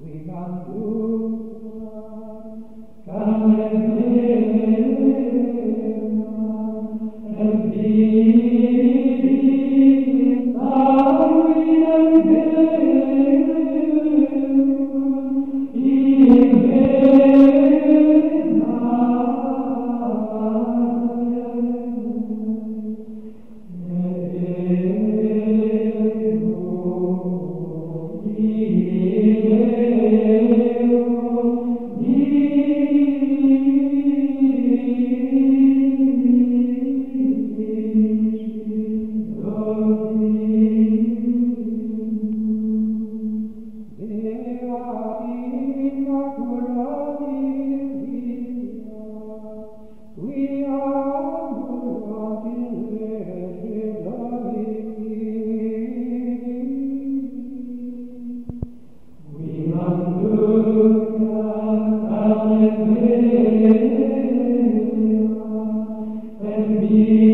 we can do Alleluia, Alleluia,